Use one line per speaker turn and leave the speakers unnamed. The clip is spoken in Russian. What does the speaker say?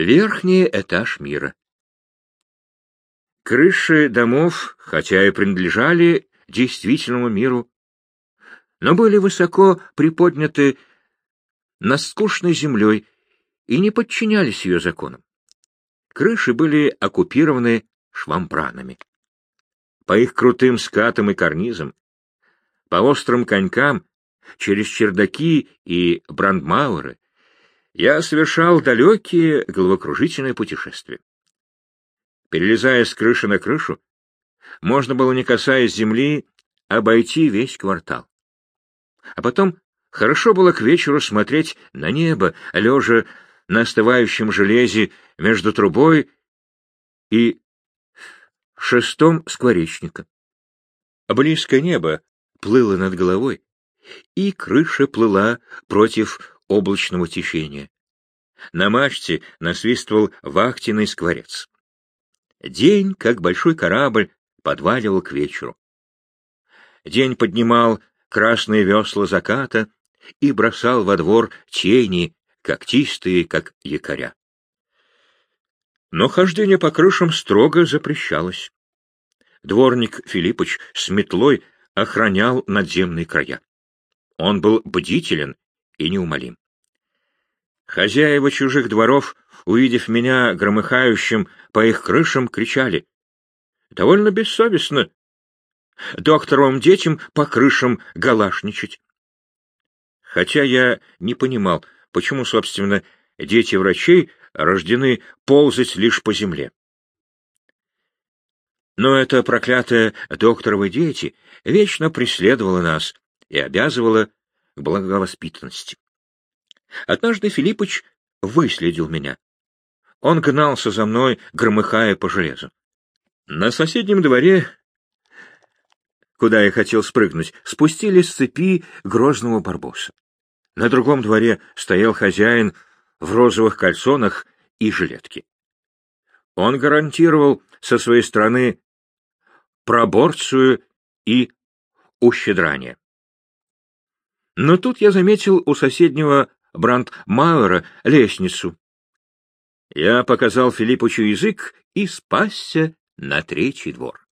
верхний этаж мира. Крыши домов, хотя и принадлежали действительному миру, но были высоко приподняты над скучной землей и не подчинялись ее законам. Крыши были оккупированы швампранами. По их крутым скатам и карнизам, по острым конькам, через чердаки и брандмауэры я совершал далекие головокружительные путешествия. Перелезая с крыши на крышу, можно было, не касаясь земли, обойти весь квартал. А потом хорошо было к вечеру смотреть на небо, лежа на остывающем железе между трубой и шестом скворечника. Близкое небо плыло над головой, и крыша плыла против облачного течения. На мачте насвистывал вахтенный скворец. День, как большой корабль, подваливал к вечеру. День поднимал красные весла заката и бросал во двор тени, когтистые, как якоря. Но хождение по крышам строго запрещалось. Дворник Филиппыч с метлой охранял надземные края. Он был бдителен и неумолим. Хозяева чужих дворов, увидев меня громыхающим по их крышам, кричали. Довольно бессовестно докторовым детям по крышам галашничать. Хотя я не понимал, почему, собственно, дети врачей рождены ползать лишь по земле. Но эта проклятая докторовы дети вечно преследовала нас и обязывала к благовоспитанности. Однажды Филиппыч выследил меня. Он гнался за мной, громыхая по железу. На соседнем дворе, куда я хотел спрыгнуть, спустили с цепи грозного барбоса. На другом дворе стоял хозяин в розовых кальсонах и жилетке. Он гарантировал со своей стороны проборцию и ущедрание. Но тут я заметил у соседнего Брандмауэра лестницу. Я показал Филиппучу язык и спасся на третий двор.